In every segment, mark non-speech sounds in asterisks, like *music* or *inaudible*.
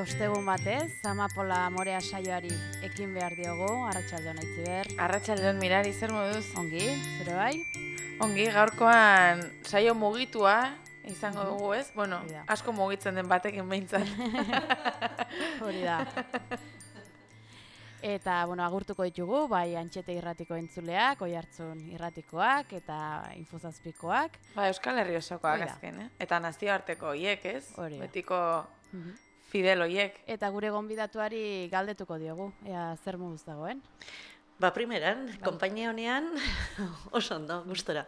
ostegun batez, Amapola Morea saioari ekin behar diogu, Arratxaldeon aitziber. Arratxaldeon mirari zer moduz? Ongi, zure bai? Ongi, gaurkoan saio mugitua izango dugu ez? Bueno, Hori da. asko mugitzen den batekin behintzat. *laughs* Hori da. *laughs* Eta, bueno, agurtuko ditugu, bai antxete irratiko entzuleak, oi hartzun irratikoak eta infozazpikoak. ba, Euskal Herri osokoak azken, eh? Eta nazioarteko hiek, ez? Hori da. Betiko fidel hoiek. Eta gure gonbidatuari galdetuko diogu, ea zer moduz dagoen. Ba, primeran, konpainia honean, *laughs* oso ondo, gustora.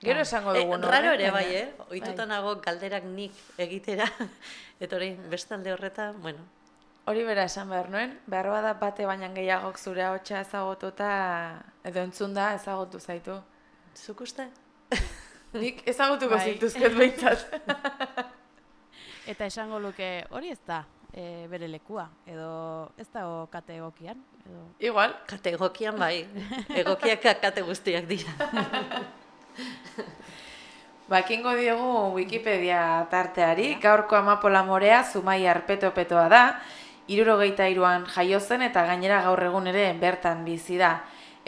Gero esango dugu, Eh, no? raro ere Baina- bai, eh? Oituta Bai. nago galderak nik egitera, *laughs* eta orain bestalde horreta, bueno, Hori bera esan behar nuen, behar bada bate baina gehiagok zure hotxa ezagututa, edo entzunda ezagutu zaitu. zuk uste? Nik ezagutuko Bai. zintuzket behintzat. *laughs* Eta esango luke, hori ez da e, bere lekua, edo ez da kate egokian, edo... Igual, Kate egokian bai, *laughs* egokiak kate guztiak dira. Bakingo diogu Wikipedia tarteari, gaurko amapola morea Zumai arpeto-petoa da, irurogeita iruan jaio zen eta gainera gaur egun ere bertan bizi da.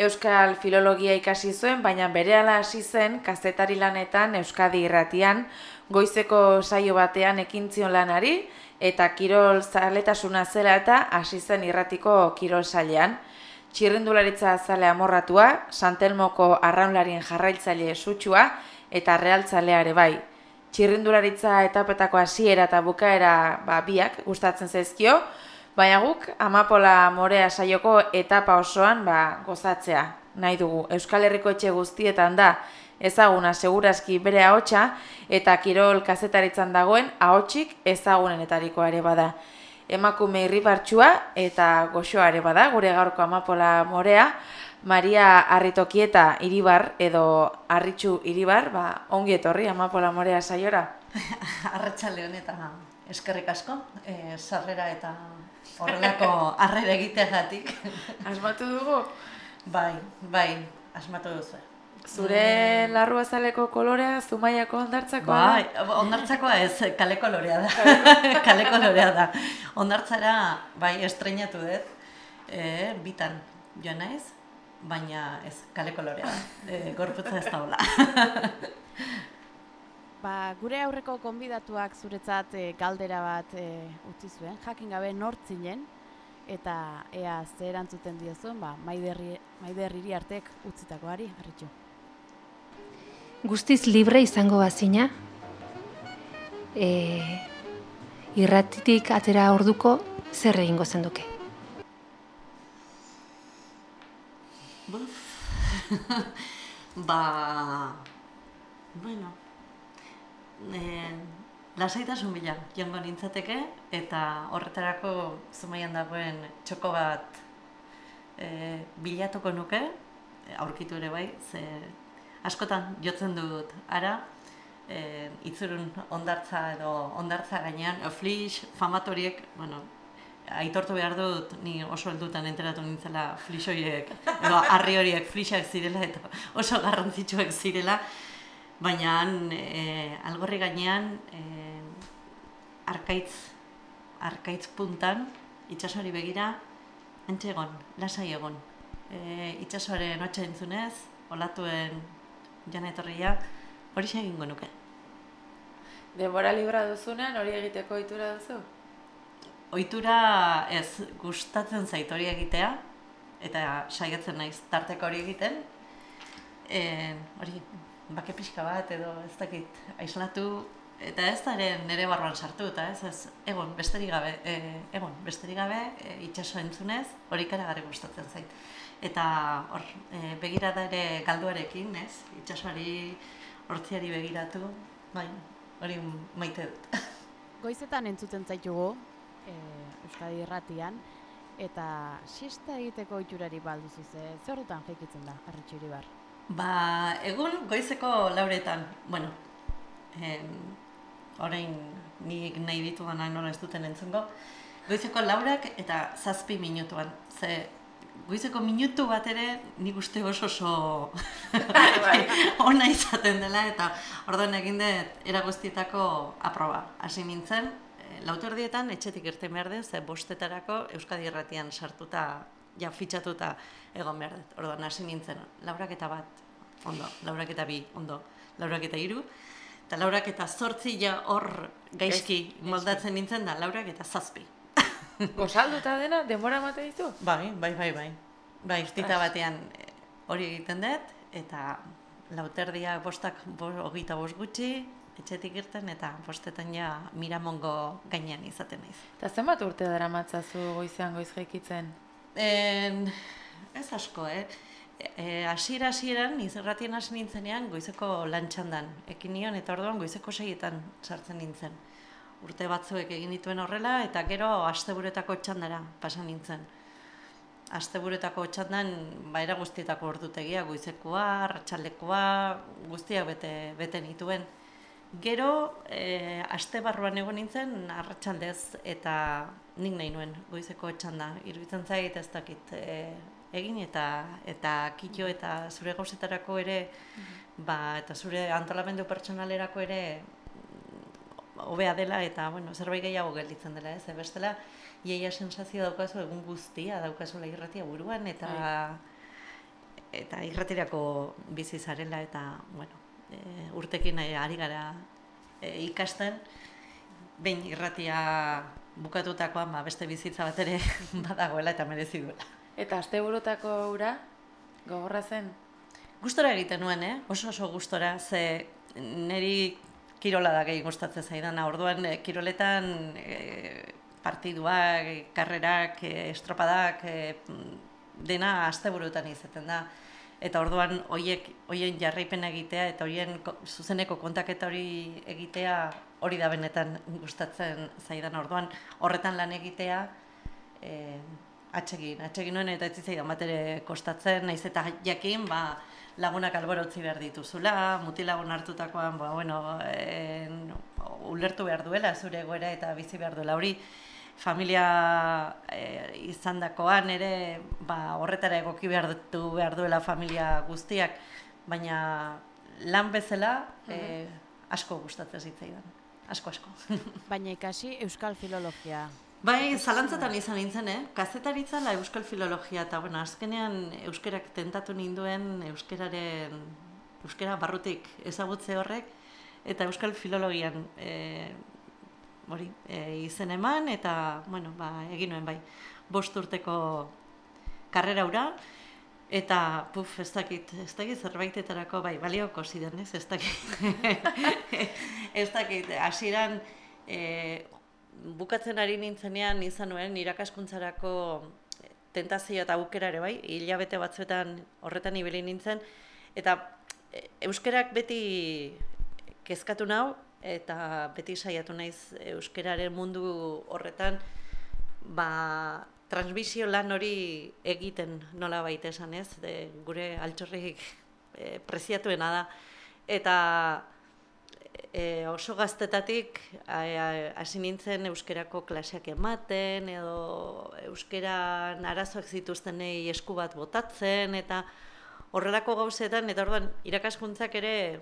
Euskal filologia ikasi zuen, baina berehala hasi zen kazetari lanetan Euskadi irratian, goizeko saio batean ekintzion lanari, eta kirol zaletasuna zela eta hasi zen irratiko kirol sailean. Txirrindularitza zale amorratua, Santelmoko arraunlarien jarraitzaile sutsua eta realtzalea ere bai. Txirrindularitza etapetako hasiera eta bukaera ba, biak gustatzen zaizkio, baina guk amapola morea saioko etapa osoan ba, gozatzea nahi dugu. Euskal Herriko etxe guztietan da ezaguna segurazki bere ahotsa eta kirol kazetaritzan dagoen ahotsik ezagunenetarikoa ere bada emakume irribartsua eta goxoa ere bada, gure gaurko amapola morea, Maria Arritokieta Iribar edo Arritxu Iribar, ba, ongi etorri amapola morea saiora. *laughs* Arratxalde eta eskerrik asko, e, sarrera eta horrelako *laughs* harrera egiteagatik. Asmatu dugu, bai, bai, asmatu duzu. Zure larru azaleko kolorea, zumaiako ondartzakoa da? Bai, ondartzakoa ez, kale kolorea da. kale *laughs* kolorea da. Ondartzara, bai, estrenatu dut, e, bitan joan naiz, baina ez, kale kolorea da. E, gorputza ez daula. *laughs* Ba, gure aurreko konbidatuak zuretzat e, galdera bat e, utzi zuen, jakin gabe nortzinen, eta ea ze erantzuten diozuen, ba, maiderri, maiderriri artek utzitakoari, arritxu. Guztiz libre izango bazina, e, irratitik atera orduko zer egingo zenduke. *laughs* Ba, bueno, e, lasaitasun bila joango nintzateke, eta horretarako zumaian dagoen txoko bat e, bilatuko nuke, aurkitu ere bai, ze askotan jotzen dut ara, e, itzurun ondartza edo ondartza gainean, flix, famatoriek, bueno, aitortu behar dut, ni oso heldutan enteratu nintzela flix horiek, edo harri horiek flixak zirela eta oso garrantzitsuak zirela, baina e, algorri gainean e, arkaitz, arkaitz puntan, itxasori begira, antxe egon, lasai egon. E, itxasoaren hotxa entzunez, olatuen jana etorria, hori egingo nuke. Denbora libra duzunean hori egiteko ohitura duzu? Ohitura ez gustatzen zait hori egitea eta saiatzen naiz tarteko hori egiten. E, hori bake pixka bat edo ez dakit aislatu eta ez da nire barruan sartu eta ez, ez egon besterik gabe, e, egon besterik gabe e, itsaso entzunez hori ikaragarri gustatzen zait. Eta hor e, begirada ere galduarekin, ez? Itsasoari hortziari begiratu, bai, hori maite dut. *laughs* Goizetan entzuten zaitugu, e, Euskadi irratian, eta siesta egiteko ohiturari balduzu ze, ze horretan jaikitzen da, arritxu iribar. Ba, egun goizeko lauretan, bueno, em, orain nik nahi ditu gana nola ez duten entzungo, goizeko laurak eta zazpi minutuan, ze goizeko minutu bat ere nik uste oso oso *laughs* ona izaten dela eta orduan egin dut era guztietako aproba. Hasi nintzen, lauterdietan etxetik irten behar dut, ze bostetarako Euskadi Irratian sartuta, ja fitxatuta egon behar dut. Orduan, hasi nintzen, laurak eta bat, ondo, laurak eta bi, ondo, laurak eta hiru, eta laurak eta zortzi ja hor gaizki moldatzen nintzen da, laurak eta zazpi. Gosalduta dena, denbora emate ditu? Bai, bai, bai, bai. Bai, irtita batean eh, hori egiten dut, eta lauterdiak bostak bo, hogeita bost gutxi, etxetik irten, eta bostetan ja miramongo gainean izaten naiz. Eta zenbat urte dara matzazu goizean goiz jaikitzen? En, ez asko, eh? E, asiera hasieran izerratien hasi nintzenean goizeko lantxandan ekin nion eta orduan goizeko seietan sartzen nintzen. Urte batzuek egin dituen horrela eta gero asteburetako txandara pasa nintzen. Asteburetako txandan baira guztietako ordutegia, goizekoa, arratsaldekoa, guztiak bete, bete nituen. Gero, e, aste barruan egon nintzen, arratsaldez eta nik nahi nuen goizeko txanda. Iruditzen zait ez dakit e, egin eta eta kito eta zure gauzetarako ere, ba, eta zure antolamendu pertsonalerako ere mm, hobea dela eta bueno, zerbait gehiago gelditzen dela, ez? Bestela, iaia sensazio daukazu egun guztia daukazula irratia buruan eta eta irratirako bizi zarela eta bueno, e, urtekin e, ari gara e, ikasten behin irratia bukatutakoan ba, beste bizitza bat ere *laughs* badagoela eta merezi duela. Eta asteburutako ura, gogorra zen? Gustora egiten nuen, eh? Oso oso gustora, ze niri kirola da gehi gustatzen zaidana. Orduan eh, kiroletan eh, partiduak, karrerak, eh, estropadak, eh, dena asteburutan izaten da. Eta orduan hoiek hoien jarraipena egitea eta horien ko- zuzeneko kontaketa hori egitea hori da benetan gustatzen zaidan orduan horretan lan egitea eh, atsegin, atsegin nuen eta ez zitzaidan bat ere kostatzen, naiz eta jakin, ba, lagunak albora utzi behar dituzula, mutilagun hartutakoan, ba, bueno, en, ulertu behar duela zure egoera eta bizi behar duela hori, familia e, izandakoan ere ba, horretara egoki behar du behar duela familia guztiak, baina lan bezala e, asko gustatzen zitzaidan. Asko asko. Baina ikasi euskal filologia. Bai, zalantzatan izan nintzen, eh? Kazetaritza la euskal filologia, eta bueno, azkenean euskerak tentatu ninduen euskeraren, euskera barrutik ezagutze horrek, eta euskal filologian e, hori, e, izen eman, eta, bueno, ba, egin nuen bai, bost urteko karrera ura, eta, puf, ez dakit, ez dakit zerbaitetarako, bai, balioko ez, ez dakit, *laughs* ez dakit, hasieran, e, bukatzen ari nintzenean izan nuen irakaskuntzarako tentazio eta aukera ere bai, hilabete batzuetan horretan ibili nintzen, eta e, euskerak beti kezkatu nau, eta beti saiatu naiz euskeraren mundu horretan, ba, transmisio lan hori egiten nola baita esan ez, de, gure altxorrik e, preziatuena da, eta e, oso gaztetatik hasi nintzen euskerako klaseak ematen edo euskeran arazoak zituztenei esku bat botatzen eta horrelako gauzetan eta orduan irakaskuntzak ere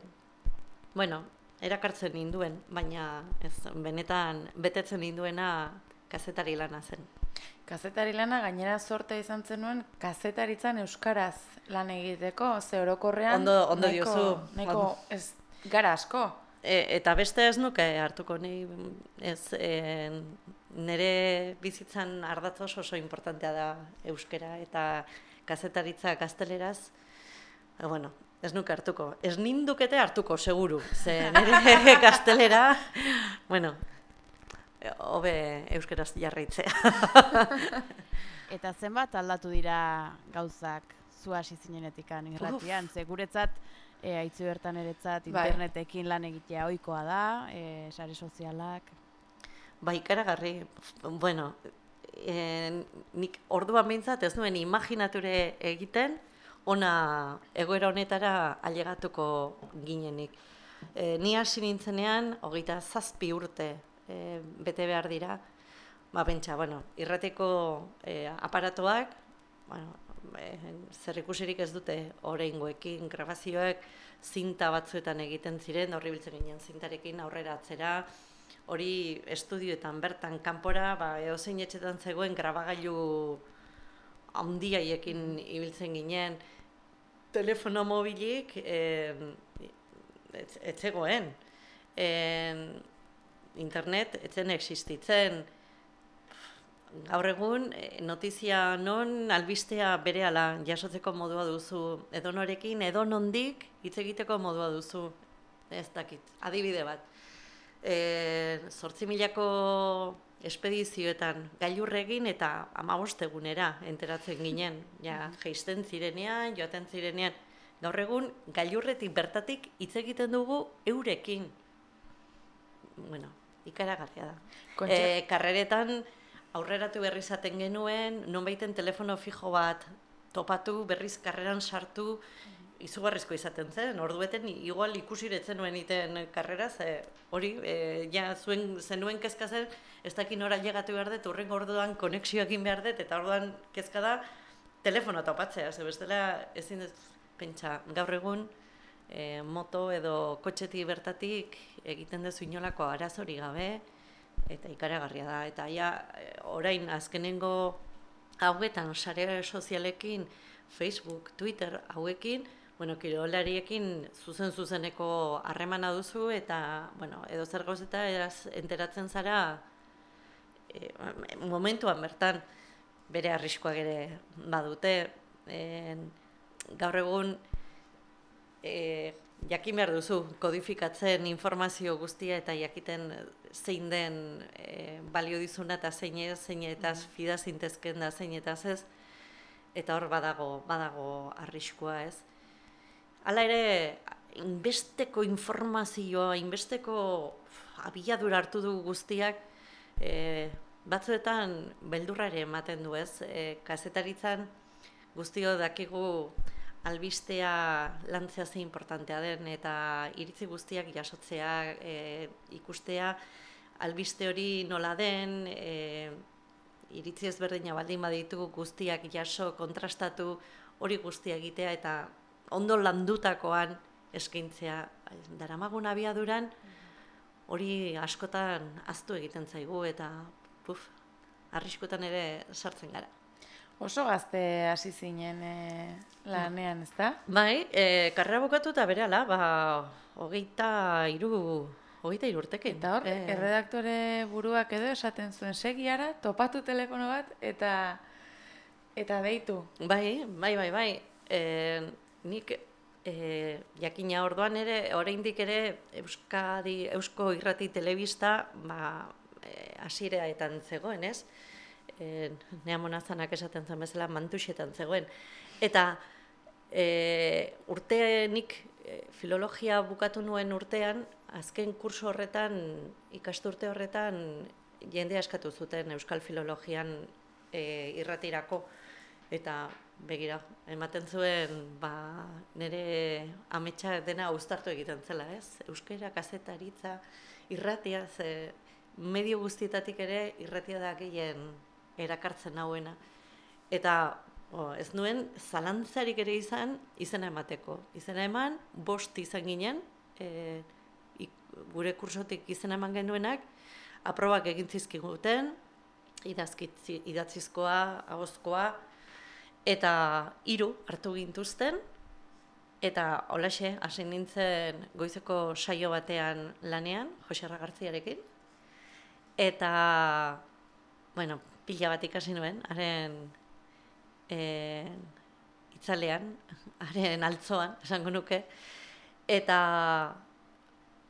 bueno, erakartzen ninduen, baina ez benetan betetzen ninduena kazetari lana zen. Kazetari lana gainera sorte izan zenuen kazetaritzan euskaraz lan egiteko, ze orokorrean Ondo- ondo nahiko- diozu. Nahiko Ondo. ez gara asko. E, eta beste ez nuke hartuko ni ez e, nire bizitzan ardatz oso oso importantea da euskera eta kazetaritza gazteleraz e, bueno, ez nuke hartuko. Ez nindukete hartuko, seguru. Ze nire *laughs* gaztelera, bueno, hobe euskeraz jarraitzea. *laughs* Eta zenbat aldatu dira gauzak zu hasi zinenetikan irratian, ze guretzat e, aitzu bertan eretzat Bai. internetekin lan egitea ohikoa da, e, sare sozialak. Ba, ikaragarri, bueno, e, nik orduan behintzat ez nuen imaginature egiten, ona egoera honetara ailegatuko ginenik. E, ni hasi nintzenean, hogeita zazpi urte e, bete behar dira, ba, pentsa, bueno, irrateko e, aparatoak, bueno, e, zer ikusirik ez dute oraingoekin grabazioek zinta batzuetan egiten ziren, horri biltzen ginen zintarekin aurrera atzera, hori estudioetan bertan kanpora, ba, edozein etxetan zegoen grabagailu handiaiekin ibiltzen ginen, telefono mobilik e, ez, ez zegoen. E, internet etzen existitzen. Gaur egun, e, notizia non albistea berehala jasotzeko modua duzu edonorekin, edonondik hitz egiteko modua duzu. Ez dakit, adibide bat. E, zortzi milako espedizioetan gailurregin eta amabost egunera enteratzen ginen. Ja, geisten zirenean, joaten zirenean. Gaur egun, gailurretik bertatik hitz egiten dugu eurekin. Bueno, ikaragarria da. E, karreretan aurreratu berri izaten genuen, nonbaiten telefono fijo bat topatu, berriz karreran sartu, izugarrizko izaten zen, ordueten igual ikusiretzen nuen iten karrera, ze hori, e, ja zuen zenuen kezka zen, ez dakit nora llegatu behar dut, urrengo orduan konexioa egin behar dut, eta orduan kezka da, telefono topatzea, ze bestela ezin dut, pentsa, gaur egun, e, moto edo kotxetik bertatik egiten duzu inolako arazori gabe, eta ikaragarria da. Eta ja, e, orain azkenengo hauetan sare sozialekin, Facebook, Twitter hauekin, bueno, kirolariekin zuzen zuzeneko harremana duzu eta, bueno, edo zer gauzeta eraz enteratzen zara e, momentuan bertan bere arriskoak ere badute. E, gaur egun e, jakin behar duzu kodifikatzen informazio guztia eta jakiten zein den e, balio dizuna eta zein ez, zein eta fida zintezken da zein eta ez, eta hor badago, badago arriskua ez. Hala ere, inbesteko informazioa, inbesteko abiadura hartu du guztiak, e, batzuetan beldurra ere ematen du ez, e, kazetaritzan guztio dakigu albistea lantzea ze importantea den eta iritzi guztiak jasotzea, e, ikustea albiste hori nola den, e, iritzi ezberdina baldin baditu guztiak jaso, kontrastatu, hori guztia egitea eta ondo landutakoan eskaintzea daramagun abiaduran, hori askotan aztu egiten zaigu eta puf, arriskotan ere sartzen gara. Oso gazte hasi zinen e, lanean, ezta? Bai, e, karrera bukatu eta bere ba, hogeita iru, hogeita iru urtekin. Eta hor, Eh, erredaktore buruak edo esaten zuen segiara, topatu telefono bat eta eta deitu. Bai, bai, bai, bai. E, nik e, jakina orduan ere, oraindik ere Euskadi, Eusko Irrati Telebista, ba, e, hasieraetan zegoen, ez? E, nea monazanak esaten zen bezala mantuxetan zegoen. Eta e, urte nik e, filologia bukatu nuen urtean, azken kurso horretan, ikasturte horretan, jende askatu zuten Euskal Filologian e, irratirako. Eta begira, ematen zuen ba, nire ametsa dena uztartu egiten zela, ez? Euskera, kazetaritza, irratia, ze medio guztietatik ere irratia da gehien erakartzen hauena. Eta o, ez nuen zalantzarik ere izan izena emateko. Izena eman, bost izan ginen, e, ik- gure kursotik izena eman genuenak, aprobak egin zizkiguten, idatzizkoa, agozkoa, eta hiru hartu gintuzten, eta holaxe, hasi nintzen goizeko saio batean lanean, Jose Garziarekin, eta, bueno, pila bat ikasi nuen, haren e, itzalean, *laughs* haren altzoan, esango nuke, eta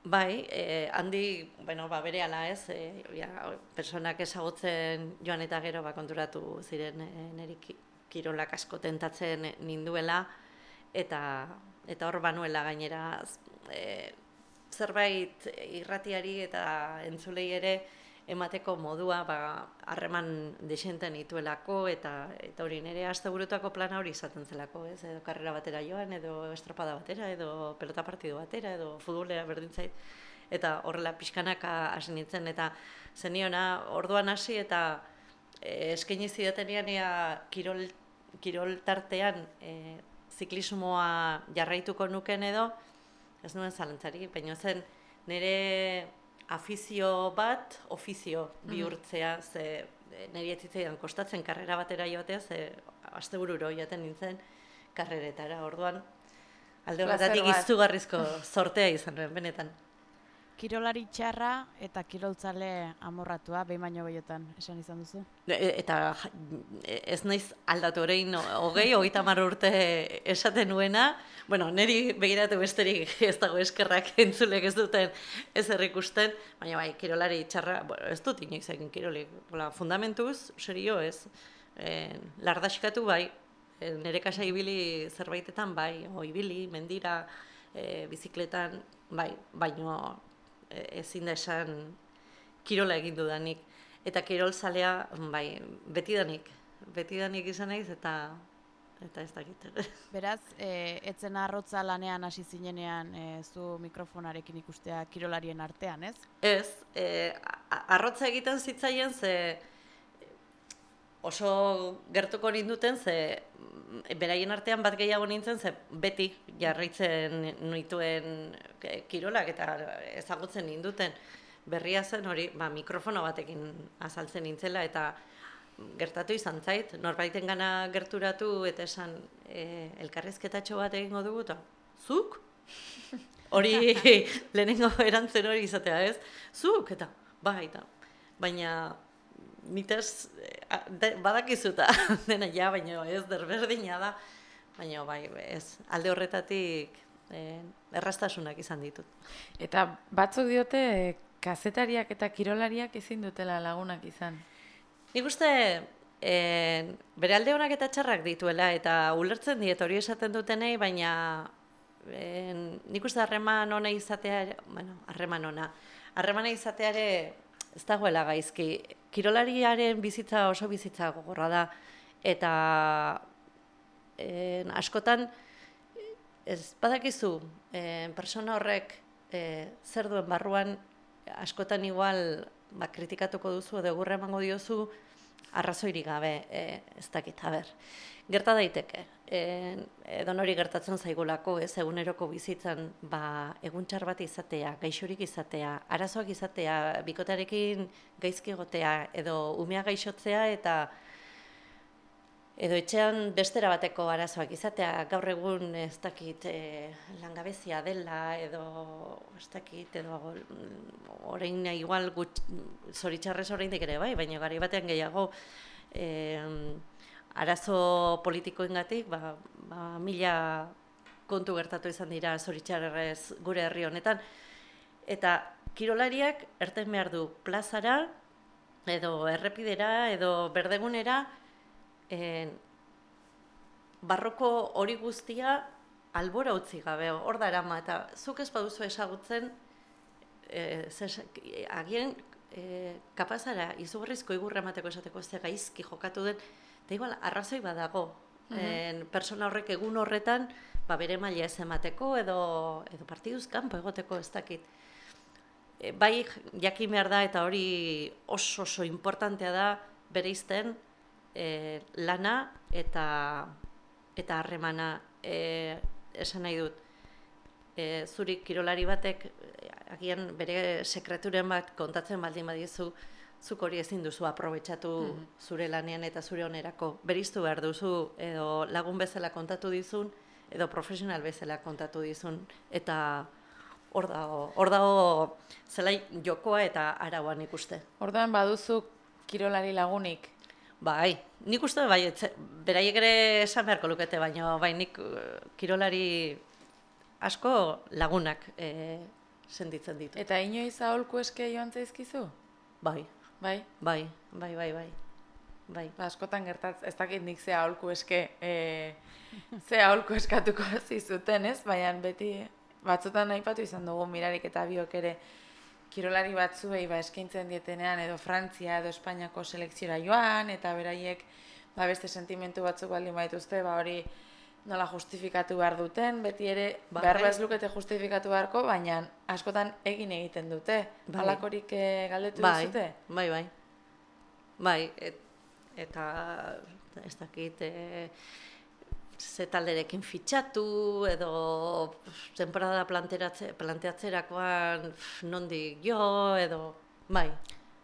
bai, e, handi, bueno, ba, bere ez, e, ja, personak ezagutzen joan eta gero ba, konturatu ziren e, niri ki- kirolak asko tentatzen ninduela, eta eta hor banuela gainera e, zerbait irratiari eta entzulei ere emateko modua ba harreman desenten dituelako eta eta hori nere asteburuetako plana hori izaten zelako, ez? Edo karrera batera joan edo estropada batera edo pelota partidu batera edo futbolera berdin zait eta horrela pixkanaka hasi nintzen eta zeniona orduan hasi eta e, eskaini zidatenean ea kirol kirol tartean e, ziklismoa jarraituko nuken edo ez nuen zalantzarik, baina zen nire afizio bat, ofizio bihurtzea, ze e, niri ez zitzaidan kostatzen karrera batera joatea, ze astebururo joaten nintzen karreretara, orduan alde horretatik izugarrizko sortea izan nuen, benetan. Kirolari txarra eta kiroltzale amorratua, behin baino gehiotan, esan izan duzu. E- Eta ez naiz aldatu orain hogei, hogeita hamar urte esaten nuena. Bueno, niri begiratu besterik ez dago eskerrak *laughs* entzulek ez duten ez ikusten, baina bai, kirolari txarra, bueno, ez dut inoiz egin kirolik. Hola, fundamentuz, serio ez, e, lardaskatu bai, e, nire kasa ibili zerbaitetan bai, o ibili, mendira, e, bizikletan, bai, baino ezin da esan kirola egin dudanik. Eta kirol zalea, bai, betidanik, betidanik izan naiz eta eta ez dakit. *laughs* Beraz, e, etzen arrotza lanean hasi zinenean e, zu mikrofonarekin ikustea kirolarien artean, ez? ez, e, arrotza egiten zitzaien ze oso gertuko ninduten ze mm, beraien artean bat gehiago nintzen ze beti jarraitzen nituen e, kirolak eta ezagutzen ninduten. Berria zen hori ba, mikrofono batekin azaltzen nintzela eta gertatu izan zait, norbaiten gana gerturatu eta esan e, elkarrizketatxo bat egingo dugu eta zuk? *laughs* Hori lehenengo erantzen hori izatea ez, zuk eta bai eta baina nitez eh, de- badakizuta *laughs* dena ja, baina ez derberdina da, baina bai ez, alde horretatik eh, errastasunak izan ditut. Eta batzuk diote eh, kazetariak eta kirolariak ezin dutela lagunak izan. Nik uste e, bere alde honak eta txarrak dituela eta ulertzen diet hori esaten dutenei, baina e, nik uste harreman ona izatea, bueno, harreman ona, harremana izatea ere ez dagoela gaizki. Kirolariaren bizitza oso bizitza gogorra da eta e, askotan ez badakizu e, persona horrek e, zer duen barruan askotan igual ba, kritikatuko duzu edo egurra emango diozu arrazoirik gabe, e, ez dakit, a ber. Gerta daiteke, edo nori gertatzen zaigulako, ez eguneroko bizitzan, ba, egun txar bat izatea, gaixorik izatea, arazoak izatea, bikotarekin gaizki egotea, edo umea gaixotzea eta edo etxean bestera bateko arazoak izatea, gaur egun ez dakit e, langabezia dela, edo ez dakit, edo mm, orain igual gut, zoritxarrez oraindik ere bai, baina gari batean gehiago e, arazo politikoengatik ba, ba, mila kontu gertatu izan dira zoritxarrez gure herri honetan. Eta kirolariak erten behar du plazara, edo errepidera, edo berdegunera, en, barroko hori guztia albora utzi gabe, hor da erama, eta zuk ez baduzu esagutzen, e, zes, agien e, kapazara izugarrizko igurra emateko esateko ze gaizki jokatu den, eta igual arrazoi badago, en, persona horrek egun horretan, ba, bere maila ez emateko, edo, edo partiduz kanpo egoteko ez dakit. E, bai jakin behar da eta hori oso oso importantea da bereizten e, lana eta eta harremana e, esan nahi dut. E, zuri kirolari batek agian bere sekreturen bat kontatzen baldin badizu zuk hori ezin duzu aprobetxatu zure lanean eta zure onerako. Beriztu behar duzu edo lagun bezala kontatu dizun edo profesional bezala kontatu dizun eta hor dago, hor dago zelai jokoa eta arauan ikuste. Orduan baduzu kirolari lagunik. Bai, nik uste bai, etze, beraiek ere esan beharko lukete, baina bai nik eh, kirolari asko lagunak e, senditzen ditu. Eta inoiz aholku eske joan zaizkizu? Bai, Bai? bai, bai, bai, bai. Bai, Ba, askotan gertatz, ez dakit nik ze aholku eske, e, ze aholku eskatuko *laughs* zizuten, ez? Baina beti batzutan aipatu izan dugu mirarik eta biok ere kirolari batzuei ba, eskaintzen dietenean edo Frantzia edo Espainiako selekziora joan eta beraiek ba, beste sentimentu batzuk baldin baituzte, ba hori nola justifikatu behar duten, beti ere Bai. behar ez lukete justifikatu beharko, baina askotan egin egiten dute. Bai. Halakorik eh, galdetu bai, dizute? bai, bai. Bai, et, eta ez dakit, e, ze talderekin fitxatu, edo temporada planteratze, planteatzerakoan nondik jo, edo, bai.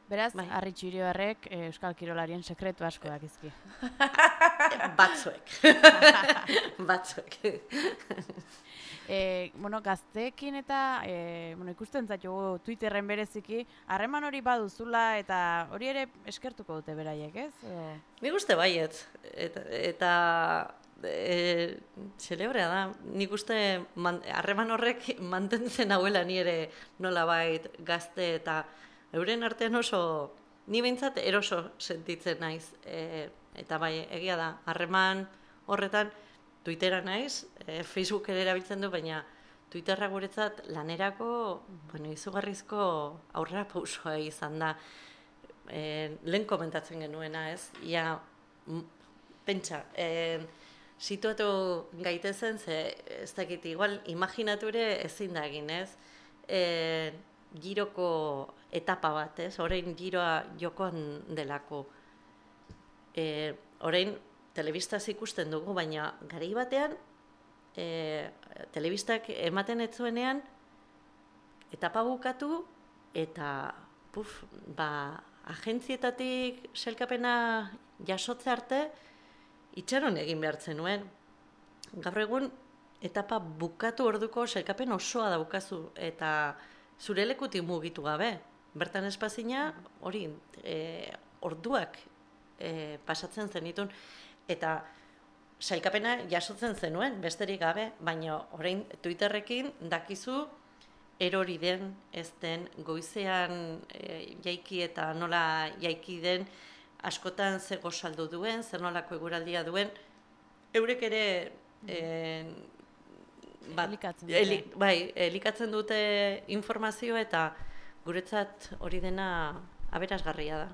Beraz, Bai. Harri Txirioarrek eh, Euskal Kirolarien sekretu asko dakizki. *laughs* Batzuek. *laughs* Batzuek. E, bueno, gazteekin eta e, bueno, ikusten zaitugu Twitterren bereziki, harreman hori baduzula eta hori ere eskertuko dute beraiek, ez? Edo, Nik uste baiet, eta, eta e, celebrea da. Nik uste man- harreman horrek mantentzen hauela ni ere nolabait gazte eta euren artean oso, ni behintzat eroso sentitzen naiz. E, eta bai, egia da, harreman horretan Twittera naiz, e, Facebook ere erabiltzen du, baina Twitterra guretzat lanerako, bueno, izugarrizko aurrera pausoa izan da. E, lehen komentatzen genuena, ez? Ia, pentsa, e, situatu gaitezen, ze ez dakit, igual, imaginatu ere ezin da egin, ez? E, giroko etapa bat, ez? Orain giroa jokoan delako. E, orain, telebistaz ikusten dugu, baina garai batean, e, telebistak ematen ez zuenean, etapa bukatu, eta, puf, ba, agentzietatik selkapena jasotze arte, itxaron egin behar zenuen. Gaur egun, etapa bukatu orduko selkapen osoa daukazu, eta zure lekutik mugitu gabe. Bertan espazina, hori, e, orduak e, pasatzen zenitun, eta sailkapena jasotzen zenuen, besterik gabe, baina orain Twitterrekin dakizu erori den, ez den, goizean e, jaiki eta nola jaiki den, askotan ze saldu duen, zer nolako eguraldia duen, eurek ere e, bat, Elikatzen dute. eli- bai, elikatzen dute informazio eta guretzat hori dena aberasgarria da.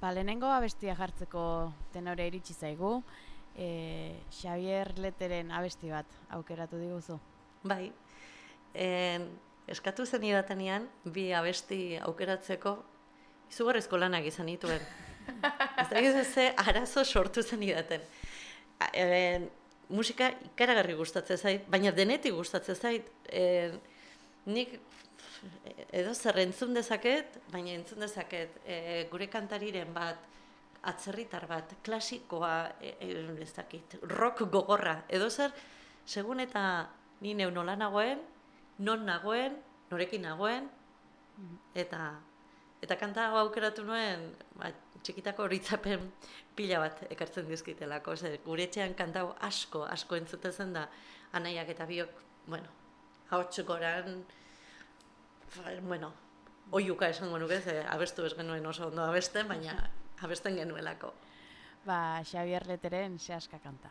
Ba, lehenengo abestia jartzeko tenore iritsi zaigu, e, Xavier Leteren abesti bat aukeratu diguzu. Bai, en, eskatu zen idatenean, bi abesti aukeratzeko, izugarrizko lanak izan nituen. *laughs* Ez da ze arazo sortu zen idaten. En, musika ikaragarri gustatzen zait, baina denetik gustatzen zait. En, nik edo zer entzun dezaket, baina entzun dezaket e, gure kantariren bat, atzerritar bat, klasikoa, e, e, ez dakit, rock gogorra, edo zer, segun eta ni neu nola nagoen, non nagoen, norekin nagoen, eta eta kanta hau aukeratu nuen, ba, txikitako horitzapen pila bat ekartzen dizkitelako, ze gure etxean kanta hau asko, asko entzuten zen da, anaiak eta biok, bueno, goran, fa- bueno, oiuka esango nuke, ze abestu ez genuen oso ondo abesten, baina *laughs* abesten genuelako. Ba, Xavier Leteren sehaska kanta.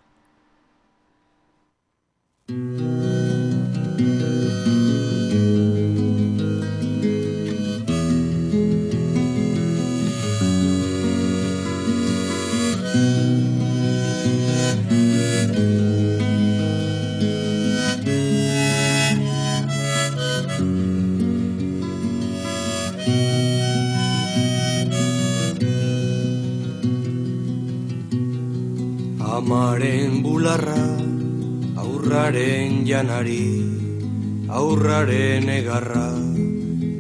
Amaren bularra, aurraren janari, aurraren egarra,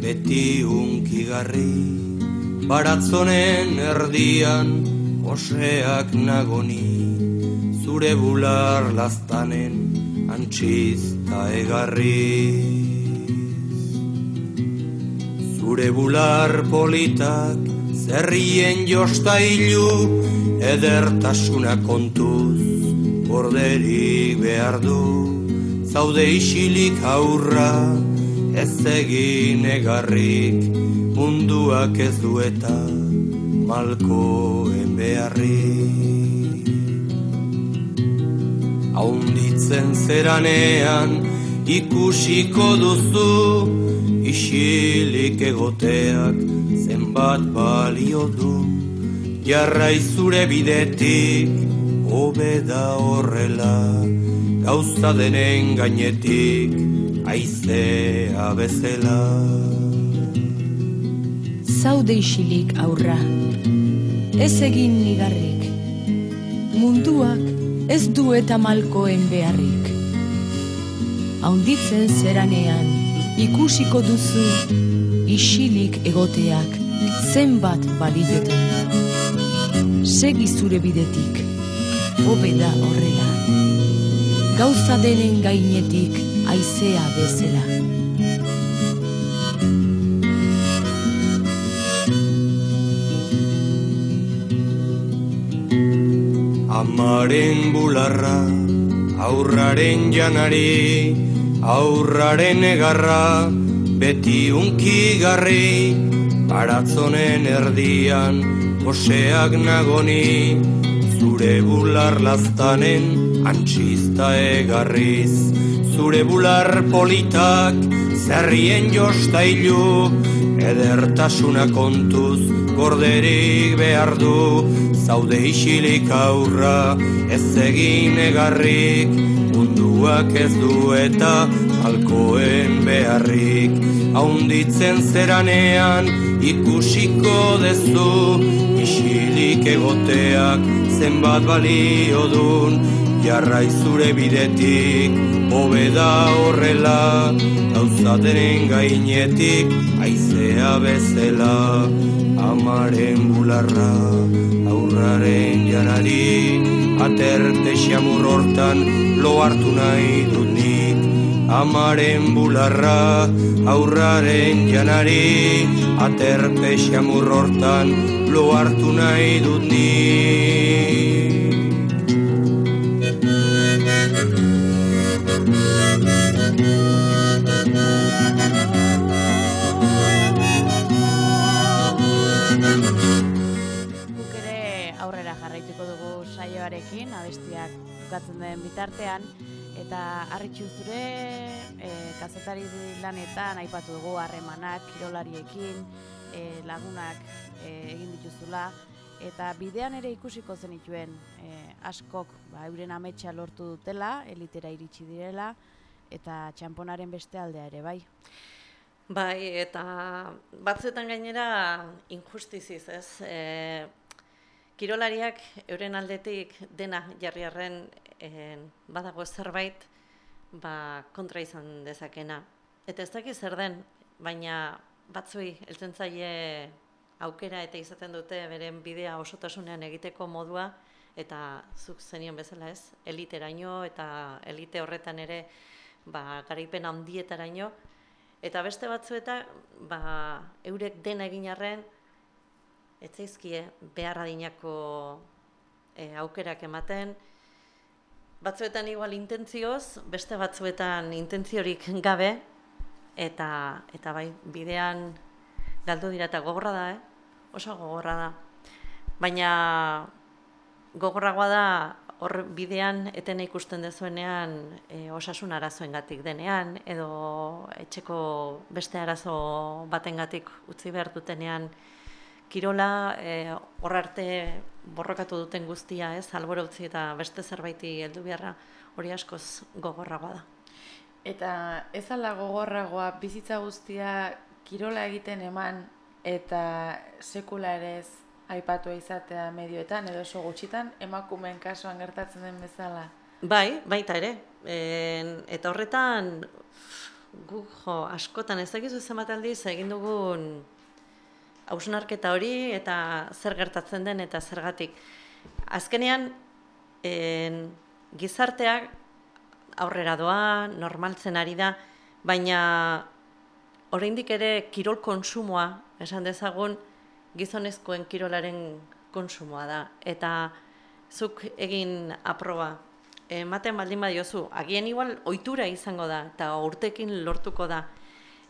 beti unkigarri, baratzonen erdian, oseak nagoni, zure bular laztanen, antxiz ta egarri. Zure bular politak, zerrien jostailu, edertasuna kontuz, borderik behar du, zaude isilik aurra, ez egin egarrik, munduak ez dueta, malkoen beharrik. Haunditzen zeranean ikusiko duzu isilik egoteak zenbat balio du jarrai zure bidetik hobeda horrela gauza denen gainetik aizea bezela Zaude isilik aurra, ez egin nigarrik. Munduak ez du eta malkoen beharrik. Haunditzen zeranean, ikusiko duzu, isilik egoteak, zenbat balioten. Segi zure bidetik, hobeda horrela. Gauza denen gainetik, aizea bezala. Amaren bularra, aurraren janari, aurraren egarra, beti unki garri, baratzonen erdian, oseak nagoni, zure bular laztanen, antxista egarriz, zure bular politak, zerrien jostailu, edertasuna kontuz, gorderik behar du, zaude isilik aurra, ez egin egarrik, munduak ez du eta alkoen beharrik. Haunditzen zeranean ikusiko dezu, isilik egoteak zenbat balio dun, jarrai zure bidetik, hobeda horrela, gauzatenen gainetik, aizea bezela, amaren bularra, aurraren janari, aterte xamur hortan, lo hartu nahi dut amaren bularra, aurraren janari, aterpe xamur hortan, lo hartu nahi dut ere aurrera jarraituko dugu saioarekin, abestiak bukatzen den bitartean, eta harritxu zure e, kazetari lanetan aipatu dugu harremanak, kirolariekin, e, lagunak e, egin dituzula, eta bidean ere ikusiko zenituen e, askok ba, euren ametsa lortu dutela, elitera iritsi direla, eta txamponaren beste aldea ere, bai. Bai, eta batzuetan gainera injustiziz, ez? E, kirolariak euren aldetik dena jarri arren e, badago zerbait ba, kontra izan dezakena. Eta ez dakit zer den, baina batzuei heltzen zaie aukera eta izaten dute beren bidea osotasunean egiteko modua eta zuk zenion bezala ez, eliteraino eta elite horretan ere ba, garaipen handietaraino, Eta beste batzuetan, ba, eurek dena egin arren, ez zaizkie behar adinako e, aukerak ematen. Batzuetan igual intentzioz, beste batzuetan intentziorik gabe, eta, eta bai, bidean galdu dira eta gogorra da, eh? oso gogorra da. Baina gogorragoa da hor bidean etena ikusten dezuenean e, osasun arazoengatik denean edo etxeko beste arazo batengatik utzi behar dutenean kirola e, hor arte borrokatu duten guztia, ez, albora utzi eta beste zerbaiti heldu beharra hori askoz gogorragoa da. Eta ez ala gogorragoa bizitza guztia kirola egiten eman eta sekula ere ez aipatua izatea medioetan edo oso gutxitan emakumeen kasuan gertatzen den bezala. Bai, baita ere. E, eta horretan guk jo askotan ez dakizu zenbat aldiz egin dugun hausnarketa hori eta zer gertatzen den eta zergatik. Azkenean en, gizarteak aurrera doa, normaltzen ari da, baina oraindik ere kirol konsumoa esan dezagun gizonezkoen kirolaren konsumoa da. Eta zuk egin aproba, ematen baldin badiozu, agien igual ohitura izango da, eta urtekin lortuko da.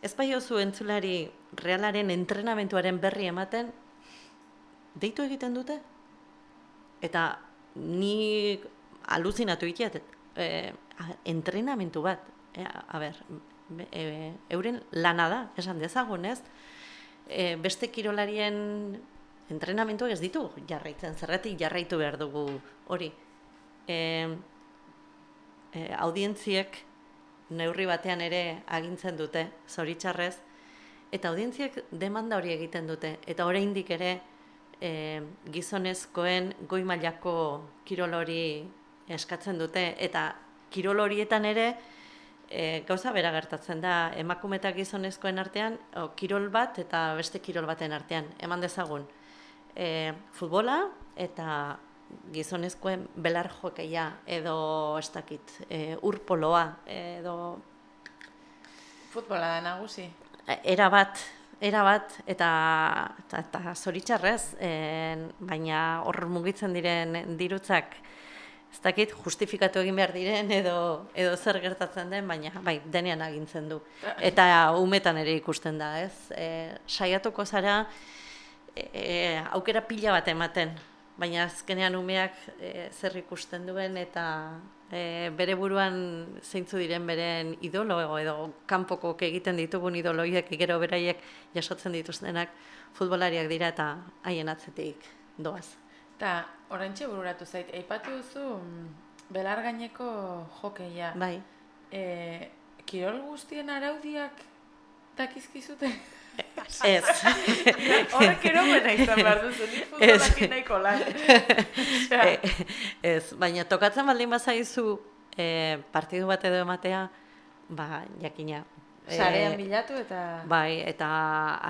Ez bai entzulari realaren entrenamentuaren berri ematen, deitu egiten dute? Eta ni aluzinatu iteat, e, entrenamentu bat, e, a ber, e, euren lana da, esan dezagun ez, e, beste kirolarien entrenamentuak ez ditu jarraitzen, zerretik jarraitu behar dugu hori. E, e, audientziek neurri batean ere agintzen dute, zoritxarrez, eta audientziek demanda hori egiten dute, eta oraindik ere e, gizonezkoen goi mailako kirol hori eskatzen dute eta kirol horietan ere e, gauza bera gertatzen da emakume eta gizonezkoen artean o, kirol bat eta beste kirol baten artean eman dezagun. E, futbola eta gizonezkoen belar jokeia edo ez dakit e, urpoloa edo Futbola da nagusi. era bat, era bat, eta, eta, eta zoritxarrez, en, baina hor mugitzen diren dirutzak, ez dakit, justifikatu egin behar diren edo, edo zer gertatzen den, baina bai, denean agintzen du. Eta umetan ere ikusten da, ez? E, saiatuko zara, e, aukera pila bat ematen, baina azkenean umeak e, zer ikusten duen eta e, bere buruan zeintzu diren beren idolo edo kanpoko egiten ditugun idoloiek gero beraiek jasotzen dituztenak futbolariak dira eta haien atzetik doaz. Eta oraintxe bururatu zait, aipatu duzu mm, belar gaineko jokeia. Bai. E, kirol guztien araudiak dakizkizute? Ez. *laughs* Horrek eromena izan behar duzu, ni futbolak nahiko lan. *laughs* *laughs* Eh, ez, baina tokatzen baldin bazaizu eh, partidu bat edo ematea, ba, jakina. eh, Sarean bilatu eta... Bai, eta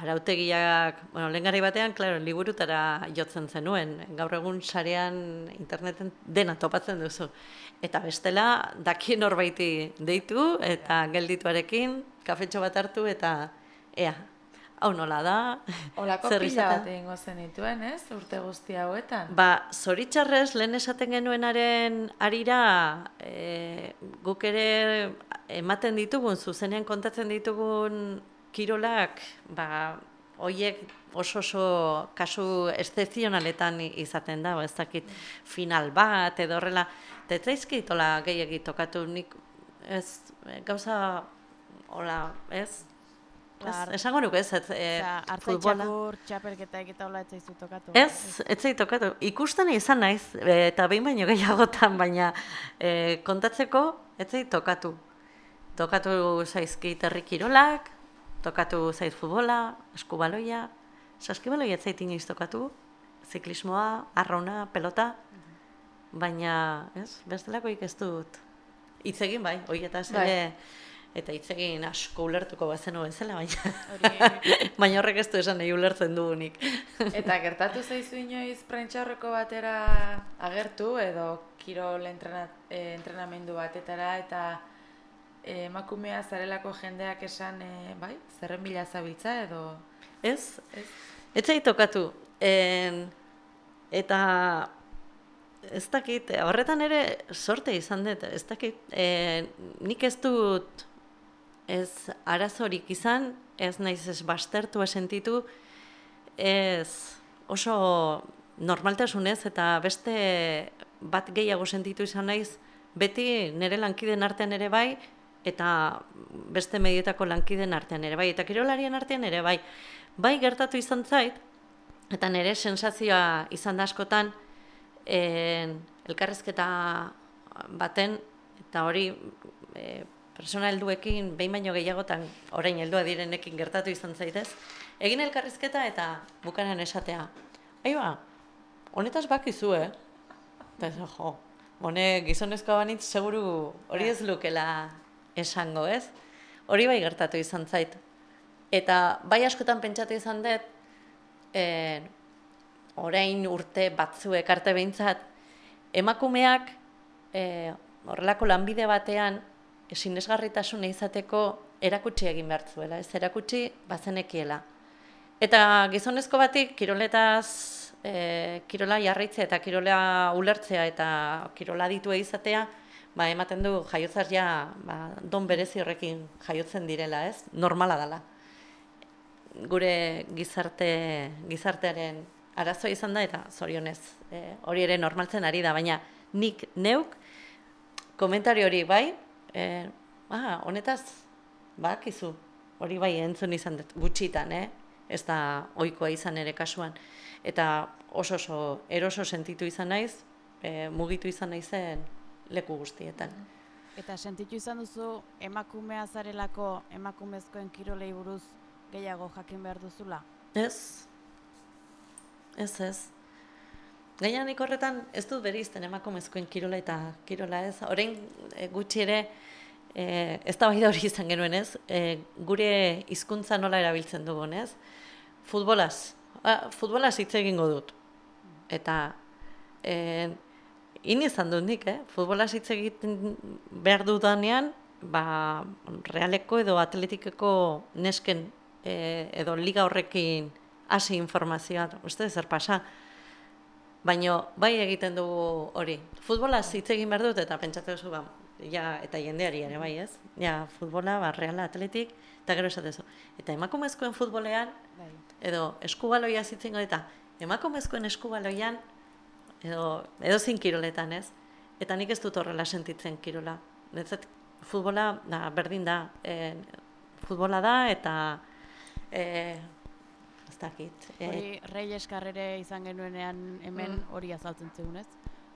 arautegiak, bueno, lehen batean, klaro, liburutara jotzen zenuen. Gaur egun sarean interneten dena topatzen duzu. Eta bestela, dakien norbaiti deitu, eta geldituarekin, kafetxo bat hartu, eta ea, hau nola da, Olako pila bat egingo zen dituen, ez? Urte guzti hauetan. Ba, zoritxarrez, lehen esaten genuenaren arira, e, guk ere ematen ditugun, zuzenean kontatzen ditugun kirolak, ba, hoiek oso oso kasu eszepzionaletan izaten da, ba, ez dakit final bat edo horrela, eta ez zaizkitola gehiagi tokatu nik, ez, gauza, hola, ez, esango nuke ez, ez, e, Osea, futbola. hartzaitzakur, txapelketak eta hola etzaizu tokatu. Ez, zait tokatu. Ikusten izan naiz, e, eta behin baino gehiagotan, baina e, kontatzeko ez zait tokatu. Tokatu zaizkit herri kirolak, tokatu zait futbola, eskubaloia, saskibaloia ez zait inoiz tokatu, ziklismoa, arrauna, pelota, baina, ez, bestelakoik ez dut. Hitz egin bai, horietaz Bai. Eta hitz egin asko ulertuko bazenu bezala, baina, *laughs* baina horrek ez du esan nahi ulertzen dugunik. Eta gertatu zaizu inoiz prentxaurreko batera agertu edo kirol eh, entrenamendu batetara eta eh, emakumea zarelako jendeak esan, eh, bai, zerren bila zabiltza edo... Ez, Ez? Zait tokatu. En, eta ez dakit, horretan ere sorte izan dut, ez dakit, e, nik ez dut ez arazorik izan, ez naiz ez bastertu sentitu, ez oso normaltasunez eta beste bat gehiago sentitu izan naiz, beti nire lankiden artean ere bai, eta beste medietako lankiden artean ere bai, eta kirolarien artean ere bai. Bai gertatu izan zait, eta nire sensazioa izan da askotan, en, elkarrezketa baten, eta hori e, persona helduekin behin baino gehiagotan orain heldua direnekin gertatu izan zaitez, egin elkarrizketa eta bukaran esatea. Aiba, honetaz bakizu, eh? Eta jo, honek gizonezkoa banitz seguru hori ez lukela esango, ez? Hori bai gertatu izan zait. Eta bai askotan pentsatu izan dut, eh, orain urte batzuek arte behintzat, emakumeak eh, horrelako lanbide batean sinesgarritasuna izateko erakutsi egin behar zuela, ez erakutsi bazenekiela. Eta gizonezko batik kiroletaz e, kirola jarraitzea eta kirola ulertzea eta kirola ditua izatea, ba, ematen du jaiotzaz ja ba, don berezi horrekin jaiotzen direla, ez? Normala dela. Gure gizarte, gizartearen arazoa izan da eta zorionez e, hori ere normaltzen ari da, baina nik neuk komentario hori bai, e, ah, honetaz bakizu, hori bai entzun izan dut, gutxitan, eh? ez da ohikoa izan ere kasuan. Eta oso oso eroso sentitu izan naiz, e, mugitu izan naizen leku guztietan. Eta sentitu izan duzu emakumea zarelako emakumezkoen kirolei buruz gehiago jakin behar duzula? Ez, ez ez. Gaina nik horretan ez dut berizten emakumezkoen kirola eta kirola ez. Orain e, gutxi ere e, ez da hori izan genuen ez, e, gure hizkuntza nola erabiltzen dugun ez. Futbolaz, ah, futbolaz hitz egingo dut. Eta e, in izan dut nik, eh? futbolaz hitz egiten behar dudanean, ba, realeko edo atletikeko nesken e, edo liga horrekin hasi informazioa, uste zer pasa. Baina bai egiten dugu hori. Futbola hitz egin behar dut eta pentsatzen duzu, ba, ja, eta jendeari ere bai ez. Ja, futbola, ba, reala, atletik, eta gero esatezu. Eta emakumezkoen futbolean, Bai. edo eskubaloia zitzen eta emakumezkoen eskubaloian, edo, edo zin kiroletan ez. Eta nik ez dut horrela sentitzen kirola. Netzat, futbola, da, berdin da, e, futbola da, eta, e, dakit. E, Hori rei eskarrere izan genuenean hemen hori azaltzen zegunez.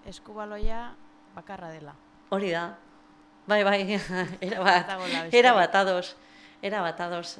Eskubaloia bakarra dela. Hori da. Bai, bai, era bat, era bat ados, era bat ados.